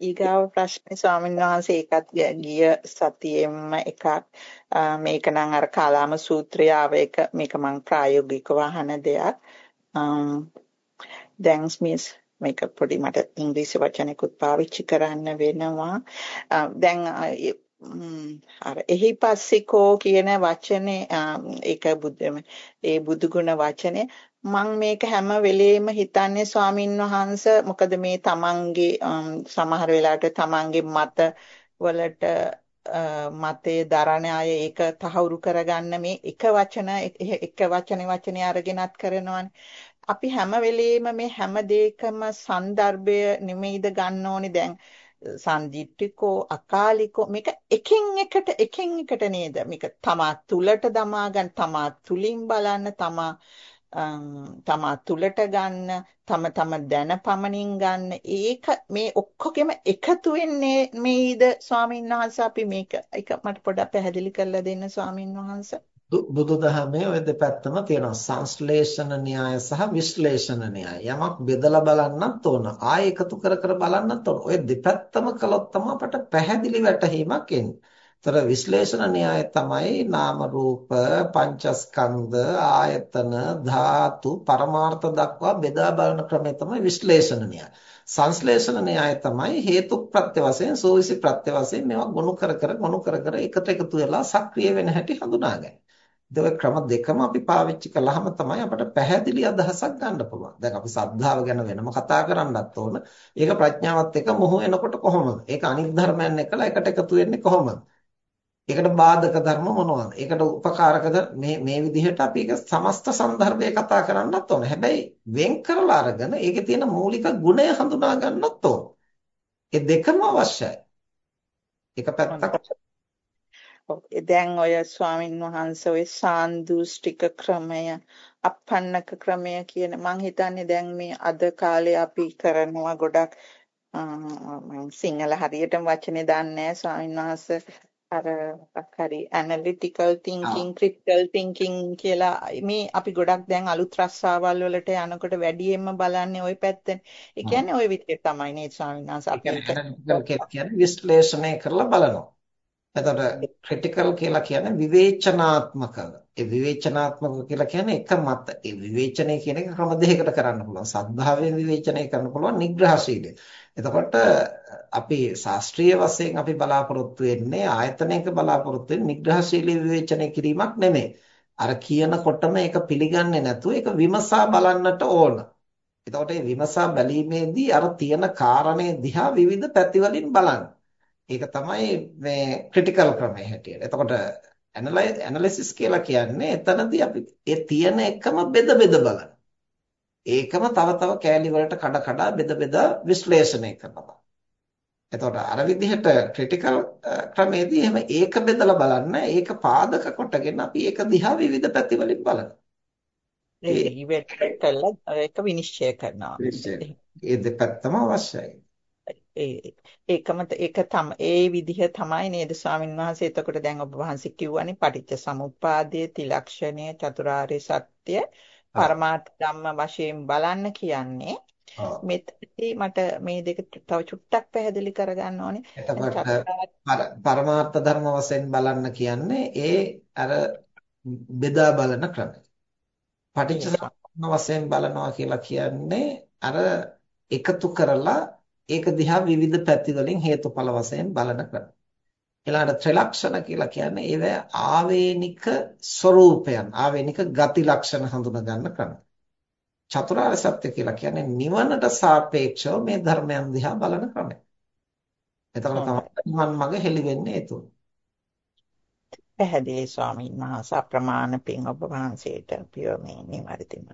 ඊගාව ප්‍රශ්නේ ස්වාමීන් වහන්සේ ඒකත් ගිය සතියෙම එකක්. මේක නම් අර කාලාම සූත්‍රය ආව එක. මේක මං ප්‍රායෝගිකව අහන දෙයක්. දැන් ස්මිස් මේක පොඩි මට ඉංග්‍රීසි වචනයකුත් පාවිච්චි කරන්න වෙනවා. දැන් අර එහි පස්සිකෝ කියන වචනේ ඒක බුද්ධ ඒ බුදුගුණ වචනේ මම මේක හැම වෙලෙම හිතන්නේ ස්වාමින් වහන්ස මොකද මේ තමන්ගේ සමහර වෙලාවට තමන්ගේ මත වලට මතේ දරණ අය ඒක තහවුරු කරගන්න මේ එක වචන එක වචනේ වචනේ අරගෙනත් කරනවනේ. අපි හැම වෙලෙම මේ හැම දෙයකම સંદર્ભය නිමෙයිද ගන්න ඕනේ. දැන් සන්දිට්ඨිකෝ අකාලිකෝ මේක එකින් එකට එකින් එකට නේද? මේක තමා තුලට දමා ගන්න තමා තුලින් බලන්න තමා තමා තුලට ගන්න තම තම දැන පමණින් ගන්න. ඒක මේ ඔක්කොගෙම එකතු වෙන්නේ මේද ස්වාමීන් වහන්සේ? අපි මේක එක මට පොඩ්ඩක් පැහැදිලි කරලා දෙන්න ස්වාමීන් වහන්සේ. බුදුදහමේ ওই දෙපැත්තම තියෙනවා සංශ්ලේෂණ න්‍යාය සහ විශ්ලේෂණ න්‍යාය. යමක් බෙදලා බලන්නත් ඕන. ආයෙ එකතු කර කර බලන්නත් ඕන. ඔය දෙපැත්තම කළොත් තමයි අපට පැහැදිලි වැටහීමක් එන්නේ. තර විශ්ලේෂණ න්‍යාය තමයි නාම රූප පංචස්කන්ධ ආයතන ධාතු පරමාර්ථ දක්වා බෙදා බලන ක්‍රමය තමයි විශ්ලේෂණ න්‍යාය. සංශ්ලේෂණ න්‍යාය තමයි හේතු ප්‍රත්‍ය වශයෙන් සෝවිසි ප්‍රත්‍ය වශයෙන් මේවා ගොනු කර කර ගොනු කර කර එකට එකතු වෙලා සක්‍රිය වෙන හැටි හඳුනාගන්නේ. ඒ ක්‍රම දෙකම අපි පාවිච්චි කළාම තමයි අපට පැහැදිලි අදහසක් ගන්න පුළුවන්. දැන් අපි සද්ධාව ගැන වෙනම කතා කරන්නත් ඕන. ඒක ප්‍රඥාවත් එක්ක මොහු වෙනකොට කොහොමද? ඒක අනිත් ධර්මයන් එක්කලා එකට එකතු වෙන්නේ කොහොමද? ඒකට බාධක ධර්ම මොනවද? ඒකට උපකාරකද මේ මේ විදිහට අපි ඒක සමස්ත સંદર્ભය කතා කරන්නත් ඕන. හැබැයි වෙන් කරලා අරගෙන ඒකේ තියෙන මූලික ගුණය හඳුනා ගන්නත් ඕන. ඒ දෙකම අවශ්‍යයි. එක පැත්තක් දැන් ඔය ස්වාමින් වහන්සේ ඔය සාන්දුෂ්ටික ක්‍රමය, අපන්නක ක්‍රමය කියන මං හිතන්නේ දැන් මේ අද කාලේ අපි කරනවා ගොඩක් මම සිංහල හරියටම වචනේ දන්නේ නැහැ ස්වාමීන් වහන්සේ අර මොකක් හරි ඇනලිටිකල් තින්කින් ක්‍රිටිකල් තින්කින් කියලා මේ අපි ගොඩක් දැන් අලුත් රස්සාවල් වලට යනකොට වැඩියෙන්ම බලන්නේ ওই පැත්තනේ. ඒ කියන්නේ ওই විදිහට තමයි නේද ස්වාමීන් වහන්සේ අපි කියන්නේ විශ්ලේෂණය කරලා බලනවා. එතකොට ක්‍රිටිකල් කියලා කියන්නේ විවේචනාත්මකව. ඒ විවේචනාත්මක කියලා කියන්නේ එක මත. ඒ විවේචනය කියන එක ක්‍රම දෙකකට කරන්න පුළුවන්. සද්ධාවෙන් විවේචනය කරන්න පුළුවන් නිග්‍රහශීලයෙන්. එතකොට අපි ශාස්ත්‍රීය වශයෙන් අපි බලාපොරොත්තු වෙන්නේ ආයතනයක බලාපොරොත්තු වෙන්නේ නිග්‍රහශීලී විවේචනය කිරීමක් නෙමෙයි. අර කියනකොටම ඒක පිළිගන්නේ නැතුව ඒක විමසා බලන්නට ඕන. එතකොට මේ විමසා බැලීමේදී අර තියෙන කාරණේ දිහා විවිධ පැතිවලින් බලන්න. ඒක තමයි මේ ක්‍රිටිකල් ක්‍රමයේ හැටියට. එතකොට ඇනලිසිස් කියලා කියන්නේ එතනදී අපි ඒ තියෙන එකම බෙද බෙද බලන. ඒකම තව තව කෑලි වලට කඩ කඩ බෙද බෙද විශ්ලේෂණය කරනවා. එතකොට අර විදිහට ක්‍රිටිකල් ක්‍රමේදී එහෙම ඒක බෙදලා බලන්න ඒක පාදක කොටගෙන අපි ඒක දිහා විවිධ පැතිවලින් බලනවා. ඒ ඉවෙන්ට් කළා ඒක විනිශ්චය කරනවා. ඒ දෙපැත්තම අවශ්‍යයි. ඒකම ඒක තම ඒ විදිහ තමයි නේද ස්වාමින් වහන්සේ එතකොට දැන් ඔබ වහන්සේ කිව්වනේ පටිච්ච සමුප්පාදයේ ත්‍රිලක්ෂණය චතුරාර්ය සත්‍ය පරමාර්ථ ධම්ම වශයෙන් බලන්න කියන්නේ මෙතනදී මට මේ දෙක තව චුට්ටක් පැහැදිලි කරගන්න ඕනේ. එතකොට පරමාර්ථ ධර්ම වශයෙන් බලන්න කියන්නේ ඒ අර බෙදා බලන ක්‍රමය. පටිච්ච සමුප්පාද වශයෙන් බලනවා කියලා කියන්නේ අර එකතු කරලා ඒක දිහා විවිධ පැති වලින් හේතුඵල වශයෙන් බලන ක්‍රම. ඊළඟට ත්‍රිලක්ෂණ කියලා කියන්නේ ඒව ආවේනික ස්වરૂපයන්, ආවේනික ගති ලක්ෂණ හඳුනා ගන්න ක්‍රම. චතුරාර්ය සත්‍ය කියලා කියන්නේ නිවනට සාපේක්ෂව මේ ධර්මයන් දිහා බලන ක්‍රමය. එතකොට තමයි නිවන් මඟ හෙළි වෙන්නේ ඒ තුන. පැහැදිලි ස්වාමීන් වහන්සේ අප්‍රමාණ පින් ඔබ වහන්සේට පියව මේ නිවර්තිම.